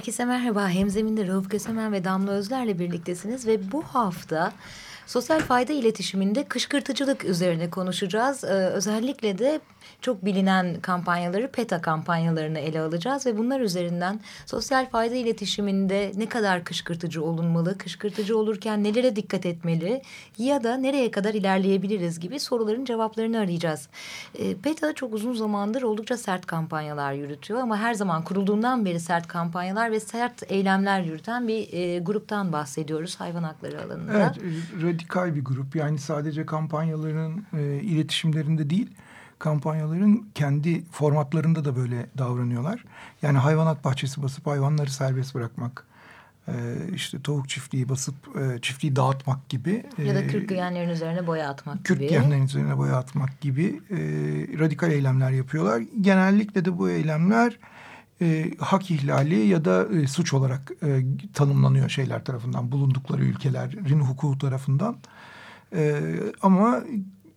Herkese merhaba. Hemzeminde Rauf Kösemen ve Damla Özler'le birliktesiniz ve bu hafta sosyal fayda iletişiminde kışkırtıcılık üzerine konuşacağız. Ee, özellikle de çok bilinen kampanyaları PETA kampanyalarını ele alacağız ve bunlar üzerinden sosyal fayda iletişiminde ne kadar kışkırtıcı olunmalı, kışkırtıcı olurken nelere dikkat etmeli ya da nereye kadar ilerleyebiliriz gibi soruların cevaplarını arayacağız. E, PETA çok uzun zamandır oldukça sert kampanyalar yürütüyor ama her zaman kurulduğundan beri sert kampanyalar ve sert eylemler yürüten bir e, gruptan bahsediyoruz hayvan hakları alanında. Evet, radikal bir grup. Yani sadece kampanyaların e, iletişimlerinde değil, kampanyaların kendi formatlarında da böyle davranıyorlar. Yani hayvanat bahçesi basıp hayvanları serbest bırakmak, e, işte tavuk çiftliği basıp e, çiftliği dağıtmak gibi. Ya da kürk giyenlerin üzerine boya atmak kürk gibi. Kürk giyenlerin üzerine boya atmak gibi e, radikal eylemler yapıyorlar. Genellikle de bu eylemler e, hak ihlali ya da e, suç olarak e, tanımlanıyor şeyler tarafından, bulundukları ülkelerin hukuku tarafından. E, ama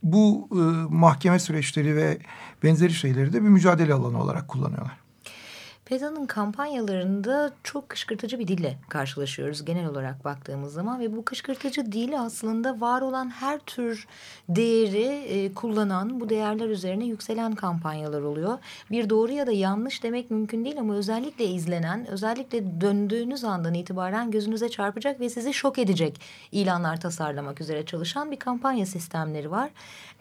bu e, mahkeme süreçleri ve benzeri şeyleri de bir mücadele alanı olarak kullanıyorlar. PETA'nın kampanyalarında çok kışkırtıcı bir dille karşılaşıyoruz genel olarak baktığımız zaman ve bu kışkırtıcı dil aslında var olan her tür değeri e, kullanan bu değerler üzerine yükselen kampanyalar oluyor. Bir doğru ya da yanlış demek mümkün değil ama özellikle izlenen, özellikle döndüğünüz andan itibaren gözünüze çarpacak ve sizi şok edecek ilanlar tasarlamak üzere çalışan bir kampanya sistemleri var.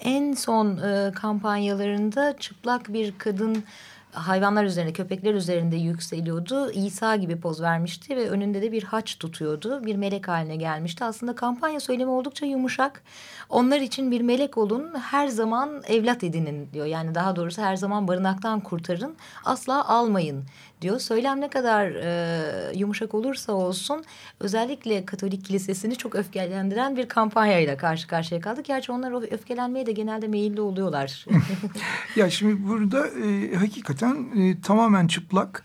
En son e, kampanyalarında çıplak bir kadın hayvanlar üzerinde, köpekler üzerinde yükseliyordu. İsa gibi poz vermişti ve önünde de bir haç tutuyordu. Bir melek haline gelmişti. Aslında kampanya söylemi oldukça yumuşak. Onlar için bir melek olun, her zaman evlat edinin diyor. Yani daha doğrusu her zaman barınaktan kurtarın, asla almayın diyor. Söylem ne kadar e, yumuşak olursa olsun özellikle Katolik Kilisesi'ni çok öfkelendiren bir kampanyayla karşı karşıya kaldık. Gerçi onlar öfkelenmeye de genelde meyilli oluyorlar. ya şimdi burada e, hakikaten e, tamamen çıplak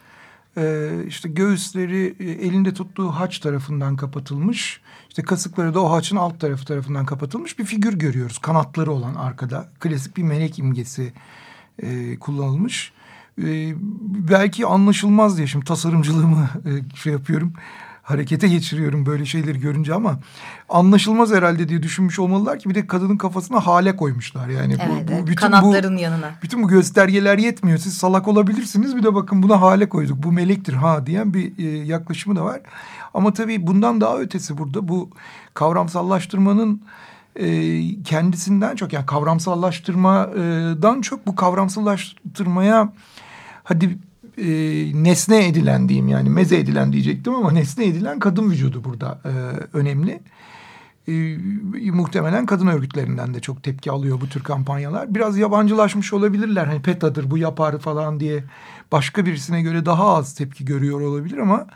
e, işte göğüsleri e, elinde tuttuğu haç tarafından kapatılmış. İşte kasıkları da o haçın alt tarafı tarafından kapatılmış bir figür görüyoruz. Kanatları olan arkada klasik bir melek imgesi e, kullanılmış e, belki anlaşılmaz diye şimdi tasarımcılığımı e, şey yapıyorum harekete geçiriyorum böyle şeyleri görünce ama anlaşılmaz herhalde diye düşünmüş olmalılar ki bir de kadının kafasına hale koymuşlar yani evet, bu, bu bütün kanatların bu, yanına. Bütün bu göstergeler yetmiyor. Siz salak olabilirsiniz bir de bakın buna hale koyduk. Bu melektir ha diyen bir e, yaklaşımı da var. Ama tabii bundan daha ötesi burada bu kavramsallaştırmanın e, kendisinden çok yani kavramsallaştırmadan çok bu kavramsallaştırmaya hadi e, nesne edilen diyeyim yani meze edilen diyecektim ama nesne edilen kadın vücudu burada e, önemli. E, muhtemelen kadın örgütlerinden de çok tepki alıyor bu tür kampanyalar. Biraz yabancılaşmış olabilirler. Hani PETA'dır bu yapar falan diye başka birisine göre daha az tepki görüyor olabilir ama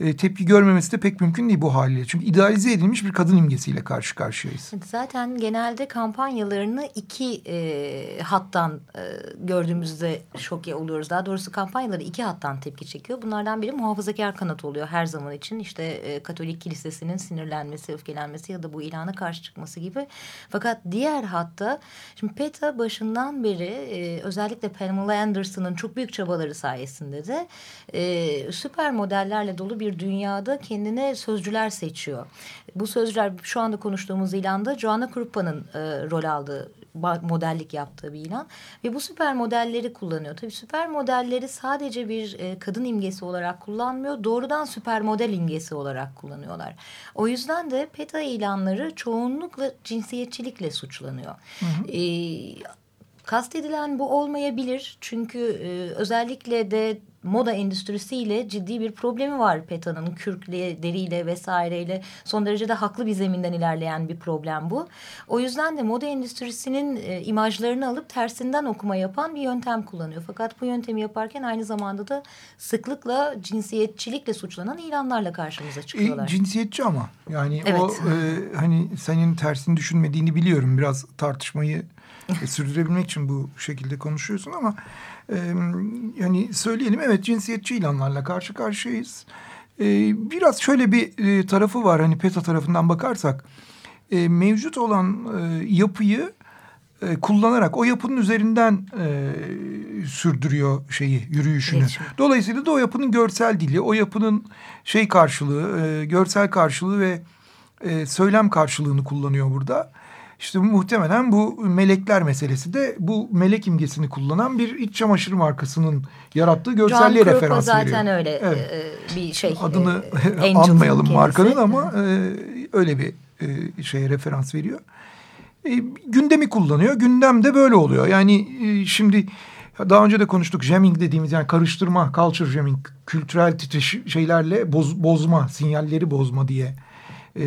e, tepki görmemesi de pek mümkün değil bu haliyle. Çünkü idealize edilmiş bir kadın imgesiyle karşı karşıyayız. Zaten genelde kampanyalarını iki e, hattan e, gördüğümüzde şok oluyoruz. Daha doğrusu kampanyaları iki hattan tepki çekiyor. Bunlardan biri muhafazakar kanat oluyor her zaman için. İşte e, Katolik Kilisesi'nin sinirlenmesi, öfkelenmesi ya da bu ilana karşı çıkması gibi. Fakat diğer hatta şimdi PETA başından beri e, özellikle Pamela Anderson'ın çok büyük çabaları sayesinde de e, süper modellerle dolu bir bir dünyada kendine sözcüler seçiyor. Bu sözcüler şu anda konuştuğumuz ilanda Joanna Krupa'nın e, rol aldığı modellik yaptığı bir ilan ve bu süper modelleri kullanıyor. Tabii süper modelleri sadece bir e, kadın imgesi olarak kullanmıyor. Doğrudan süper model imgesi olarak kullanıyorlar. O yüzden de PETA ilanları çoğunlukla cinsiyetçilikle suçlanıyor. Hı hı. E, kastedilen bu olmayabilir. Çünkü e, özellikle de moda endüstrisiyle ciddi bir problemi var PETA'nın kürkle, deriyle vesaireyle son derece de haklı bir zeminden ilerleyen bir problem bu. O yüzden de moda endüstrisinin e, imajlarını alıp tersinden okuma yapan bir yöntem kullanıyor. Fakat bu yöntemi yaparken aynı zamanda da sıklıkla cinsiyetçilikle suçlanan ilanlarla karşımıza çıkıyorlar. E, cinsiyetçi ama yani evet. o e, hani senin tersini düşünmediğini biliyorum. Biraz tartışmayı e, sürdürebilmek için bu şekilde konuşuyorsun ama e, yani söyleyelim evet cinsiyetçi ilanlarla karşı karşıyayız. E, biraz şöyle bir e, tarafı var hani PETA tarafından bakarsak e, mevcut olan e, yapıyı e, kullanarak o yapının üzerinden e, sürdürüyor şeyi yürüyüşünü. İletişim. Dolayısıyla da o yapının görsel dili, o yapının şey karşılığı, e, görsel karşılığı ve e, söylem karşılığını kullanıyor burada. İşte muhtemelen bu melekler meselesi de bu melek imgesini kullanan bir iç çamaşır markasının yarattığı görselliğe John referans zaten veriyor. zaten öyle Evet. e, bir şey. Adını e, anmayalım kendisi. markanın ama e, öyle bir e, şeye referans veriyor. E, gündemi kullanıyor. Gündem de böyle oluyor. Yani e, şimdi daha önce de konuştuk. Jamming dediğimiz yani karıştırma, culture jamming, kültürel titreş şeylerle boz, bozma, sinyalleri bozma diye e,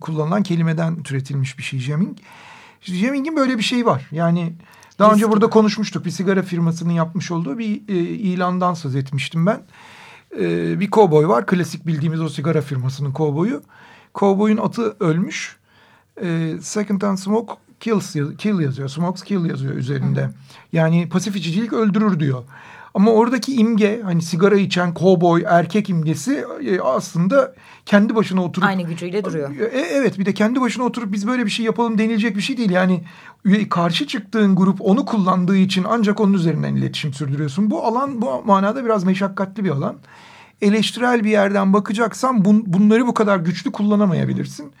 kullanılan kelimeden türetilmiş bir şey jamming. İşte jamming'in böyle bir şeyi var. Yani daha önce burada konuşmuştuk. Bir sigara firmasının yapmış olduğu bir e, ilandan söz etmiştim ben. E, bir kovboy var. Klasik bildiğimiz o sigara firmasının kovboyu. Kovboyun atı ölmüş. E, second hand smoke kills, kill yazıyor. Smokes kill yazıyor üzerinde. Yani pasif içicilik öldürür diyor. Ama oradaki imge hani sigara içen kovboy erkek imgesi e, aslında kendi başına oturup Aynı gücüyle duruyor. E, evet bir de kendi başına oturup biz böyle bir şey yapalım denilecek bir şey değil. Yani üye- karşı çıktığın grup onu kullandığı için ancak onun üzerinden iletişim sürdürüyorsun. Bu alan bu manada biraz meşakkatli bir alan. Eleştirel bir yerden bakacaksan bun- bunları bu kadar güçlü kullanamayabilirsin.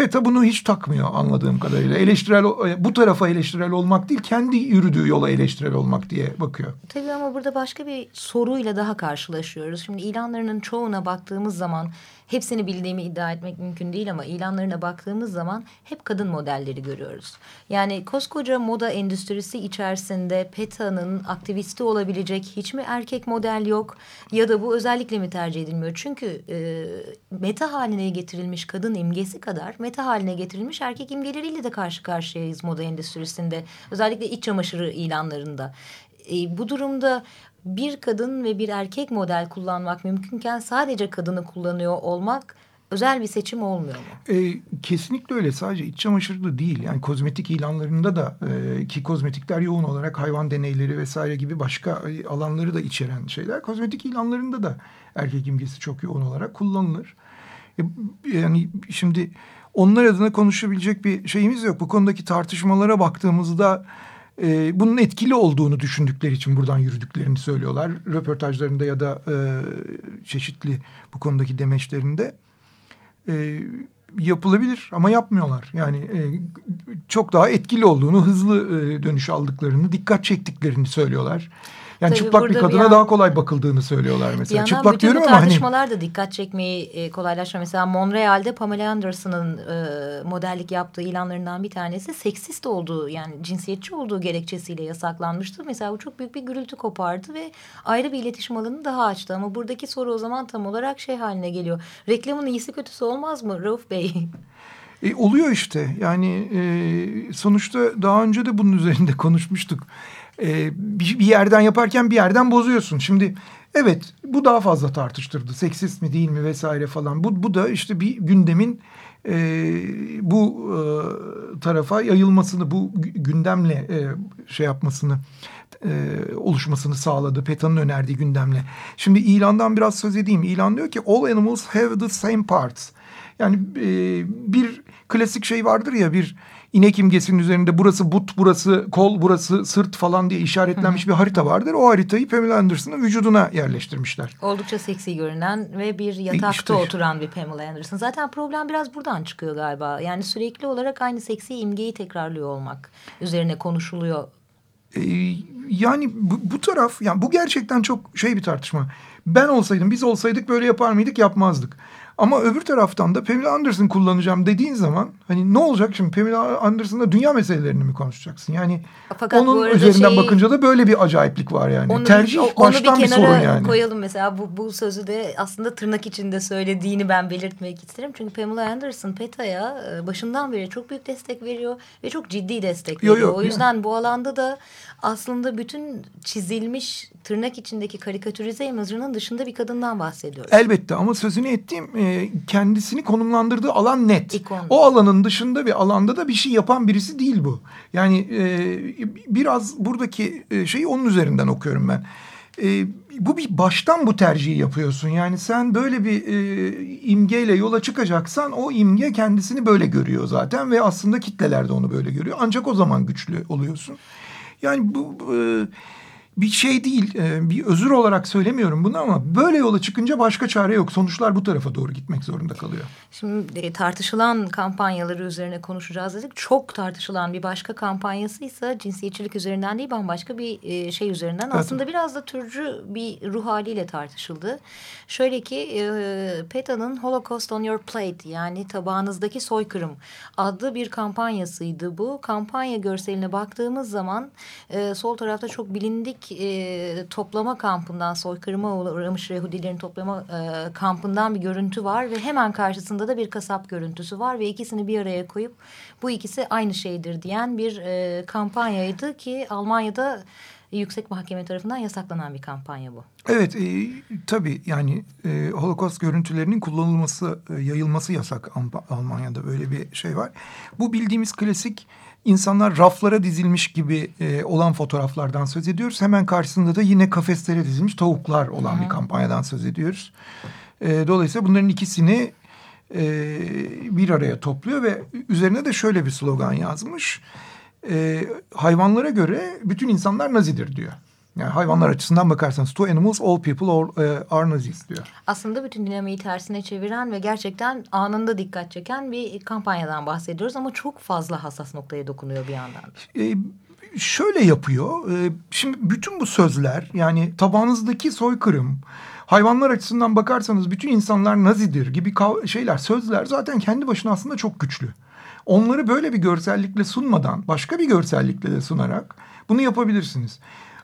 PETA bunu hiç takmıyor anladığım kadarıyla. Eleştirel bu tarafa eleştirel olmak değil, kendi yürüdüğü yola eleştirel olmak diye bakıyor. Tabii ama burada başka bir soruyla daha karşılaşıyoruz. Şimdi ilanlarının çoğuna baktığımız zaman hepsini bildiğimi iddia etmek mümkün değil ama ilanlarına baktığımız zaman hep kadın modelleri görüyoruz. Yani koskoca moda endüstrisi içerisinde PETA'nın aktivisti olabilecek hiç mi erkek model yok ya da bu özellikle mi tercih edilmiyor? Çünkü e, meta haline getirilmiş kadın imgesi kadar meta haline getirilmiş erkek imgeleriyle de karşı karşıyayız moda endüstrisinde. Özellikle iç çamaşırı ilanlarında. E, bu durumda bir kadın ve bir erkek model kullanmak mümkünken sadece kadını kullanıyor olmak özel bir seçim olmuyor mu? E, kesinlikle öyle. Sadece iç çamaşırda değil. Yani kozmetik ilanlarında da e, ki kozmetikler yoğun olarak hayvan deneyleri vesaire gibi başka e, alanları da içeren şeyler. Kozmetik ilanlarında da erkek imgesi çok yoğun olarak kullanılır. E, yani şimdi onlar adına konuşabilecek bir şeyimiz yok. Bu konudaki tartışmalara baktığımızda e, bunun etkili olduğunu düşündükleri için buradan yürüdüklerini söylüyorlar. Röportajlarında ya da e, çeşitli bu konudaki demeçlerinde e, yapılabilir ama yapmıyorlar. Yani e, çok daha etkili olduğunu, hızlı e, dönüş aldıklarını, dikkat çektiklerini söylüyorlar. Yani Tabii çıplak bir bir kadına yan- daha kolay bakıldığını söylüyorlar Bir mesela. Çıplak diyorum ama hani tartışmalar da dikkat çekmeyi e, kolaylaştırıyor. Mesela Montreal'de Pamela Anderson'ın e, modellik yaptığı ilanlarından bir tanesi seksist olduğu yani cinsiyetçi olduğu gerekçesiyle yasaklanmıştı. Mesela bu çok büyük bir gürültü kopardı ve ayrı bir iletişim alanını daha açtı. Ama buradaki soru o zaman tam olarak şey haline geliyor. Reklamın iyisi kötüsü olmaz mı Rauf Bey? E, oluyor işte. Yani e, sonuçta daha önce de bunun üzerinde konuşmuştuk. E, bir, yerden yaparken bir yerden bozuyorsun. Şimdi evet bu daha fazla tartıştırdı. Seksist mi değil mi vesaire falan. Bu, bu da işte bir gündemin e, bu e, tarafa yayılmasını, bu gü- gündemle e, şey yapmasını e, oluşmasını sağladı. PETA'nın önerdiği gündemle. Şimdi ilandan biraz söz edeyim. İlan diyor ki all animals have the same parts. Yani e, bir klasik şey vardır ya bir inek imgesinin üzerinde burası but, burası kol, burası sırt falan diye işaretlenmiş bir harita vardır. O haritayı Pamela Anderson'ın vücuduna yerleştirmişler. Oldukça seksi görünen ve bir yatakta E, işte. oturan bir Pamela Anderson. Zaten problem biraz buradan çıkıyor galiba. Yani sürekli olarak aynı seksi imgeyi tekrarlıyor olmak. Üzerine konuşuluyor. E, yani bu, bu taraf yani bu gerçekten çok şey bir tartışma. Ben olsaydım biz olsaydık böyle yapar mıydık yapmazdık. Ama öbür taraftan da Pamela Anderson kullanacağım dediğin zaman hani ne olacak şimdi Pamela Anderson'la dünya meselelerini mi konuşacaksın? Yani Fakat onun üzerinden şey, bakınca da böyle bir acayiplik var yani. Onu, Tercih onu baştan bir, bir sorun yani. koyalım mesela bu, bu sözü de aslında tırnak içinde söylediğini ben belirtmek isterim. Çünkü Pamela Anderson PETA'ya e, başından beri çok büyük destek veriyor ve çok ciddi destek veriyor. Yo, yo, o yüzden yo. bu alanda da aslında bütün çizilmiş tırnak içindeki karikatürize imajının dışında bir kadından bahsediyoruz. Elbette ama sözünü ettiğim e, kendisini konumlandırdığı alan net. İkon. O alanın dışında bir alanda da bir şey yapan birisi değil bu. Yani e, biraz buradaki e, şeyi onun üzerinden okuyorum ben. E, bu bir baştan bu tercihi yapıyorsun. Yani sen böyle bir e, imgeyle yola çıkacaksan o imge kendisini böyle görüyor zaten ve aslında kitleler de onu böyle görüyor. Ancak o zaman güçlü oluyorsun. Yani bu e, bir şey değil. E, bir özür olarak söylemiyorum bunu ama böyle yola çıkınca başka çare yok. Sonuçlar bu tarafa doğru gitmek zorunda kalıyor. Şimdi e, tartışılan kampanyaları üzerine konuşacağız dedik. Çok tartışılan bir başka kampanyası ise cinsiyetçilik üzerinden değil bambaşka bir e, şey üzerinden. Evet. Aslında biraz da türcü bir ruh haliyle tartışıldı. Şöyle ki PETA'nın Holocaust on Your Plate yani tabağınızdaki soykırım adlı bir kampanyasıydı bu. Kampanya görseline baktığımız zaman sol tarafta çok bilindik e, toplama kampından soykırıma uğramış Yahudilerin toplama e, kampından bir görüntü var ve hemen karşısında da bir kasap görüntüsü var ve ikisini bir araya koyup bu ikisi aynı şeydir diyen bir e, kampanyaydı ki Almanya'da yüksek mahkeme tarafından yasaklanan bir kampanya bu. Evet e, tabii yani e, Holocaust görüntülerinin kullanılması, e, yayılması yasak Almanya'da böyle bir şey var. Bu bildiğimiz klasik insanlar raflara dizilmiş gibi e, olan fotoğraflardan söz ediyoruz. Hemen karşısında da yine kafeslere dizilmiş tavuklar olan Hı. bir kampanyadan söz ediyoruz. E, dolayısıyla bunların ikisini e, bir araya topluyor ve üzerine de şöyle bir slogan yazmış. E, hayvanlara göre bütün insanlar nazidir diyor. Yani hayvanlar açısından bakarsanız to animals all people or, uh, are Nazis diyor. Aslında bütün dinamiği tersine çeviren ve gerçekten anında dikkat çeken bir kampanyadan bahsediyoruz ama çok fazla hassas noktaya dokunuyor bir yandan. E, şöyle yapıyor. E, şimdi bütün bu sözler yani tabağınızdaki soykırım, hayvanlar açısından bakarsanız bütün insanlar Nazidir gibi şeyler, sözler zaten kendi başına aslında çok güçlü. Onları böyle bir görsellikle sunmadan başka bir görsellikle de sunarak bunu yapabilirsiniz.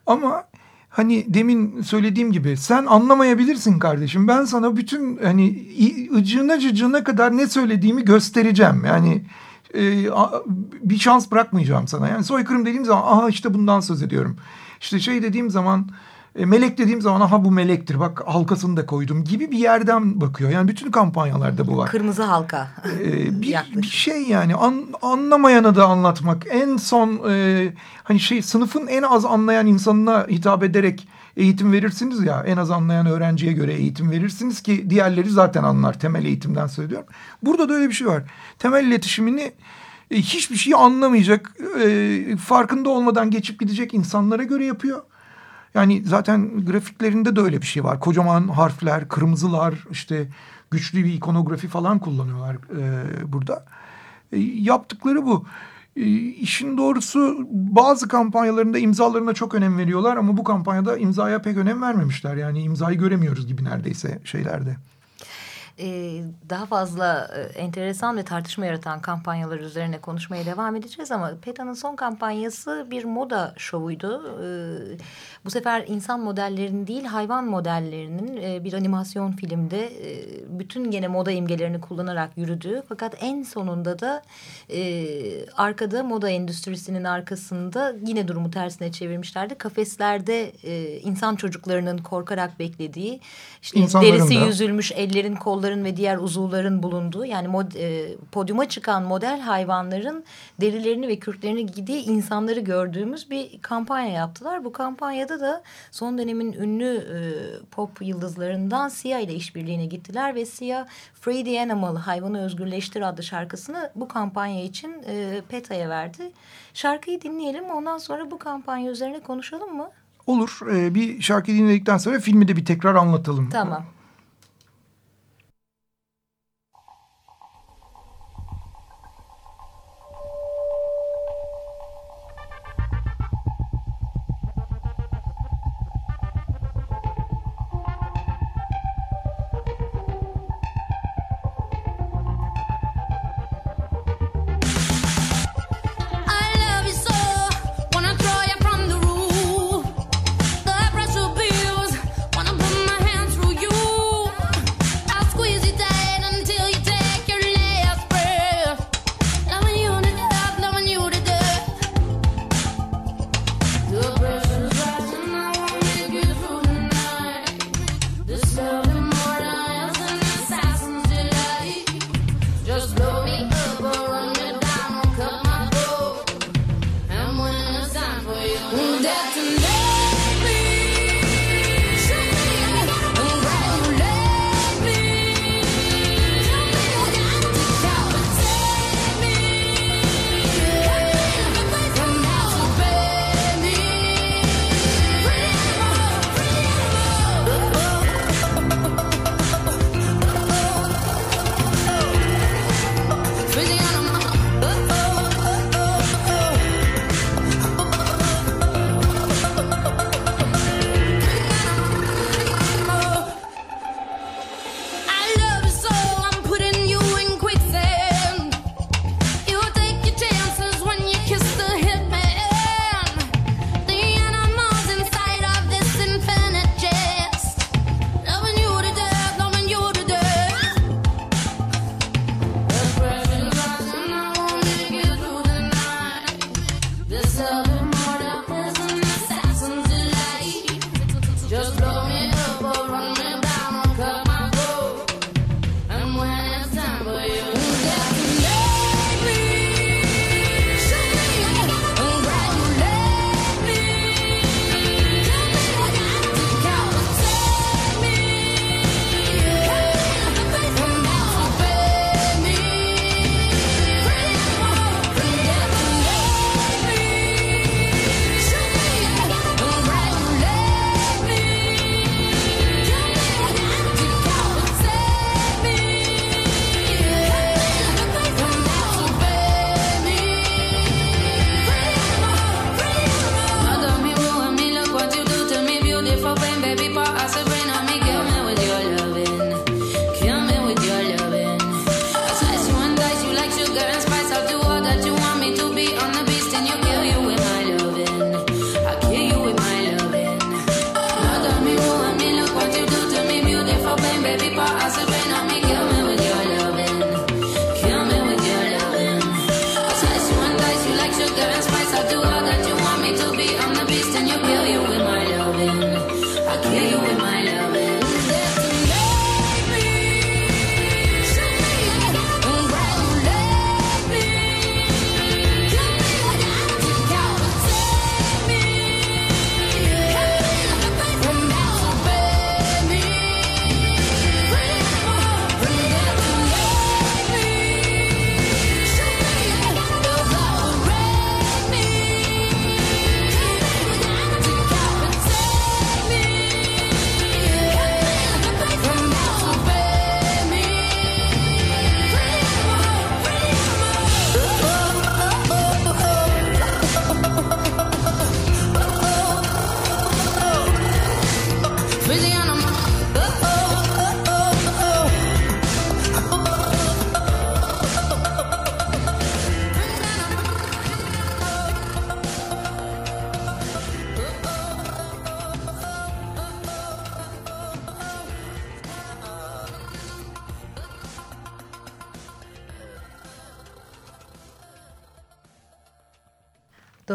Ama hani demin söylediğim gibi sen anlamayabilirsin kardeşim. Ben sana bütün hani ıcığına cıcığına kadar ne söylediğimi göstereceğim. Yani e, bir şans bırakmayacağım sana. Yani soykırım dediğim zaman aha işte bundan söz ediyorum. İşte şey dediğim zaman e, melek dediğim zaman aha bu melektir bak halkasını da koydum gibi bir yerden bakıyor. Yani bütün kampanyalarda bu var. Kırmızı halka. Ee, bir, bir şey yani an, anlamayana da anlatmak. En son e, hani şey sınıfın en az anlayan insanına hitap ederek eğitim verirsiniz ya. En az anlayan öğrenciye göre eğitim verirsiniz ki diğerleri zaten anlar. Temel eğitimden söylüyorum. Burada da öyle bir şey var. Temel iletişimini e, hiçbir şeyi anlamayacak, e, farkında olmadan geçip gidecek insanlara göre yapıyor. Yani zaten grafiklerinde de öyle bir şey var. Kocaman harfler, kırmızılar, işte güçlü bir ikonografi falan kullanıyorlar e, burada. E, yaptıkları bu. E, işin doğrusu bazı kampanyalarında imzalarına çok önem veriyorlar ama bu kampanyada imzaya pek önem vermemişler. Yani imzayı göremiyoruz gibi neredeyse şeylerde e, daha fazla e, enteresan ve tartışma yaratan kampanyalar üzerine konuşmaya devam edeceğiz ama PETA'nın son kampanyası bir moda şovuydu. E, bu sefer insan modellerinin değil hayvan modellerinin e, bir animasyon filmde e, bütün gene moda imgelerini kullanarak yürüdüğü fakat en sonunda da e, arkada moda endüstrisinin arkasında yine durumu tersine çevirmişlerdi. Kafeslerde e, insan çocuklarının korkarak beklediği işte derisi yüzülmüş ellerin kolları hayvanların ve diğer uzuvların bulunduğu yani mod, e, podyuma çıkan model hayvanların derilerini ve kürklerini giydiği insanları gördüğümüz bir kampanya yaptılar. Bu kampanyada da son dönemin ünlü e, pop yıldızlarından Sia ile işbirliğine gittiler ve Sia Free the Animal Hayvanı Özgürleştir adlı şarkısını bu kampanya için e, PETA'ya verdi. Şarkıyı dinleyelim ondan sonra bu kampanya üzerine konuşalım mı? Olur. Ee, bir şarkı dinledikten sonra filmi de bir tekrar anlatalım. Tamam.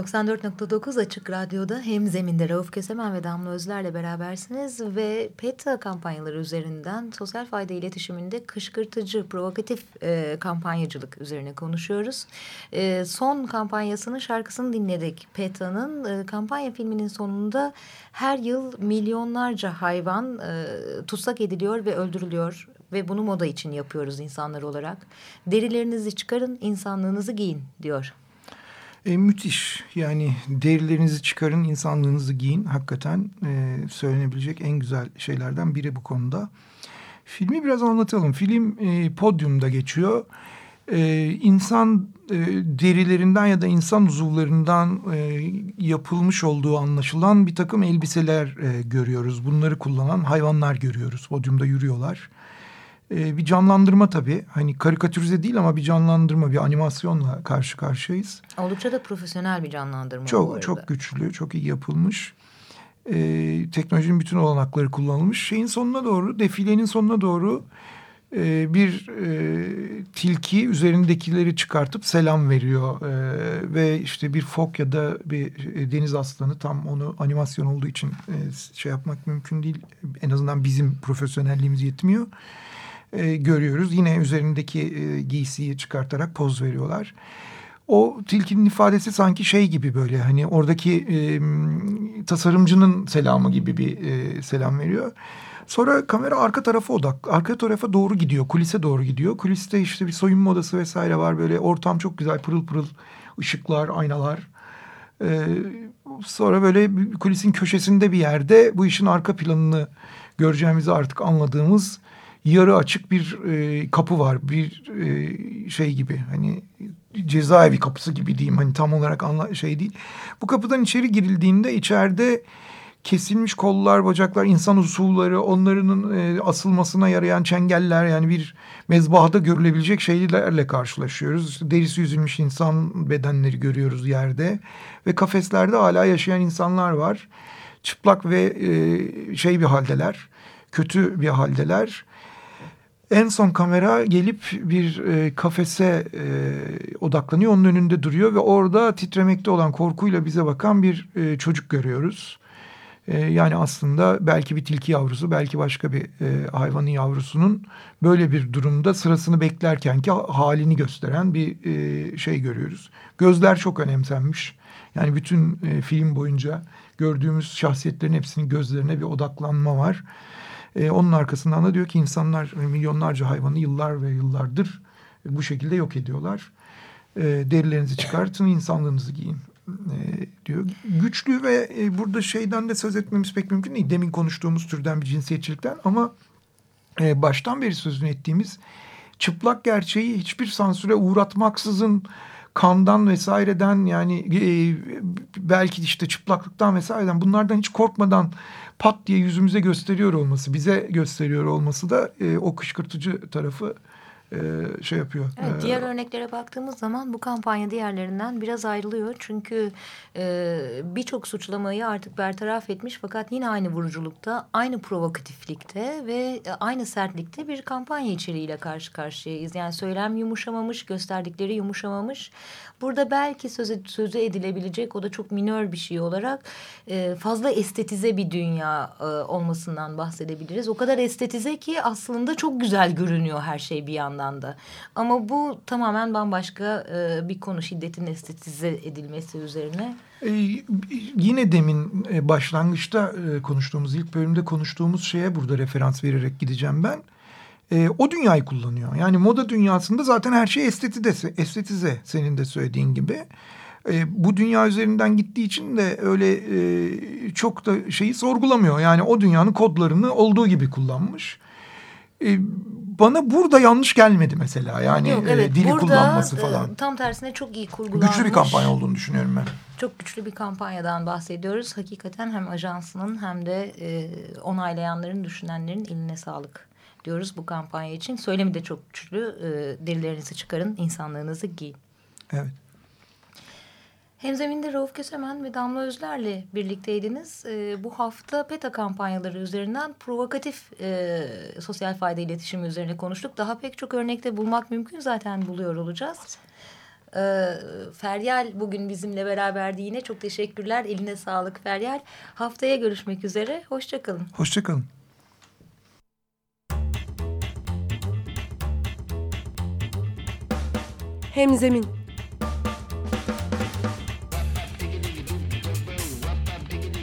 94.9 Açık Radyo'da hem zeminde Rauf Kösemen ve Damla Özler'le berabersiniz ve PETA kampanyaları üzerinden sosyal fayda iletişiminde kışkırtıcı, provokatif e, kampanyacılık üzerine konuşuyoruz. E, son kampanyasının şarkısını dinledik. PETA'nın e, kampanya filminin sonunda her yıl milyonlarca hayvan e, tutsak ediliyor ve öldürülüyor ve bunu moda için yapıyoruz insanlar olarak. Derilerinizi çıkarın, insanlığınızı giyin diyor. E, müthiş. Yani derilerinizi çıkarın, insanlığınızı giyin. Hakikaten e, söylenebilecek en güzel şeylerden biri bu konuda. Filmi biraz anlatalım. Film e, podyumda geçiyor. E, insan e, derilerinden ya da insan uzuvlarından e, yapılmış olduğu anlaşılan bir takım elbiseler e, görüyoruz. Bunları kullanan hayvanlar görüyoruz. Podyumda yürüyorlar bir canlandırma tabii. Hani karikatürize değil ama bir canlandırma, bir animasyonla karşı karşıyayız. Oldukça da profesyonel bir canlandırma çok. Çok güçlü, çok iyi yapılmış. E, teknolojinin bütün olanakları kullanılmış. Şeyin sonuna doğru, defilenin sonuna doğru e, bir e, tilki üzerindekileri çıkartıp selam veriyor. E, ve işte bir fok ya da bir e, deniz aslanı tam onu animasyon olduğu için e, şey yapmak mümkün değil. En azından bizim profesyonelliğimiz yetmiyor e, görüyoruz. Yine üzerindeki e, giysiyi çıkartarak poz veriyorlar. O tilkinin ifadesi sanki şey gibi böyle hani oradaki e, tasarımcının selamı gibi bir e, selam veriyor. Sonra kamera arka tarafa odak, arka tarafa doğru gidiyor, kulise doğru gidiyor. Kuliste işte bir soyunma odası vesaire var böyle ortam çok güzel pırıl pırıl ışıklar, aynalar. Ee, sonra böyle kulisin köşesinde bir yerde bu işin arka planını göreceğimizi artık anladığımız yarı açık bir e, kapı var. Bir e, şey gibi hani cezaevi kapısı gibi diyeyim. Hani tam olarak anla şey değil. Bu kapıdan içeri girildiğinde içeride kesilmiş kollar, bacaklar, insan usulları, onların e, asılmasına yarayan çengeller yani bir mezbahada görülebilecek şeylerle karşılaşıyoruz. İşte derisi yüzülmüş insan bedenleri görüyoruz yerde ve kafeslerde hala yaşayan insanlar var. Çıplak ve e, şey bir haldeler, kötü bir haldeler. En son kamera gelip bir e, kafese e, odaklanıyor. Onun önünde duruyor ve orada titremekte olan korkuyla bize bakan bir e, çocuk görüyoruz. E, yani aslında belki bir tilki yavrusu, belki başka bir e, hayvanın yavrusunun böyle bir durumda sırasını beklerken ki halini gösteren bir e, şey görüyoruz. Gözler çok önemsenmiş. Yani bütün e, film boyunca gördüğümüz şahsiyetlerin hepsinin gözlerine bir odaklanma var. E, onun arkasından da diyor ki insanlar milyonlarca hayvanı yıllar ve yıllardır bu şekilde yok ediyorlar. E, derilerinizi çıkartın, insanlığınızı giyin e, diyor. Güçlü ve e, burada şeyden de söz etmemiz pek mümkün değil. Demin konuştuğumuz türden bir cinsiyetçilikten ama e, baştan beri sözünü ettiğimiz çıplak gerçeği hiçbir sansüre uğratmaksızın kandan vesaireden yani e, belki işte çıplaklıktan vesaireden bunlardan hiç korkmadan pat diye yüzümüze gösteriyor olması, bize gösteriyor olması da e, o kışkırtıcı tarafı e, şey yapıyor. Evet, e, diğer örneklere baktığımız zaman bu kampanya diğerlerinden biraz ayrılıyor. Çünkü e, birçok suçlamayı artık bertaraf etmiş fakat yine aynı vuruculukta, aynı provokatiflikte ve aynı sertlikte bir kampanya içeriğiyle karşı karşıyayız. Yani söylem yumuşamamış, gösterdikleri yumuşamamış. Burada belki sözü, sözü edilebilecek o da çok minör bir şey olarak e, fazla estetize bir dünya e, olmasından bahsedebiliriz. O kadar estetize ki aslında çok güzel görünüyor her şey bir yandan da. Ama bu tamamen bambaşka e, bir konu şiddetin estetize edilmesi üzerine. Ee, yine demin e, başlangıçta e, konuştuğumuz ilk bölümde konuştuğumuz şeye burada referans vererek gideceğim ben e, o dünyayı kullanıyor. Yani moda dünyasında zaten her şey estetize, estetize senin de söylediğin gibi. E, bu dünya üzerinden gittiği için de öyle e, çok da şeyi sorgulamıyor. Yani o dünyanın kodlarını olduğu gibi kullanmış. E, bana burada yanlış gelmedi mesela. Yani Yok, e, evet, e, dili burada, kullanması falan. E, tam tersine çok iyi kurgulanmış. Güçlü bir kampanya olduğunu düşünüyorum ben. Çok güçlü bir kampanyadan bahsediyoruz. Hakikaten hem ajansının hem de e, onaylayanların, düşünenlerin eline sağlık diyoruz bu kampanya için. Söylemi de çok güçlü. E, derilerinizi çıkarın, insanlığınızı giyin. Evet. Hemzeminde Rauf Kösemen ve Damla Özler'le birlikteydiniz. E, bu hafta PETA kampanyaları üzerinden provokatif e, sosyal fayda iletişimi üzerine konuştuk. Daha pek çok örnekte bulmak mümkün zaten buluyor olacağız. Ee, Feryal bugün bizimle beraberdi yine. Çok teşekkürler. Eline sağlık Feryal. Haftaya görüşmek üzere. Hoşçakalın. Hoşçakalın. Hemzemin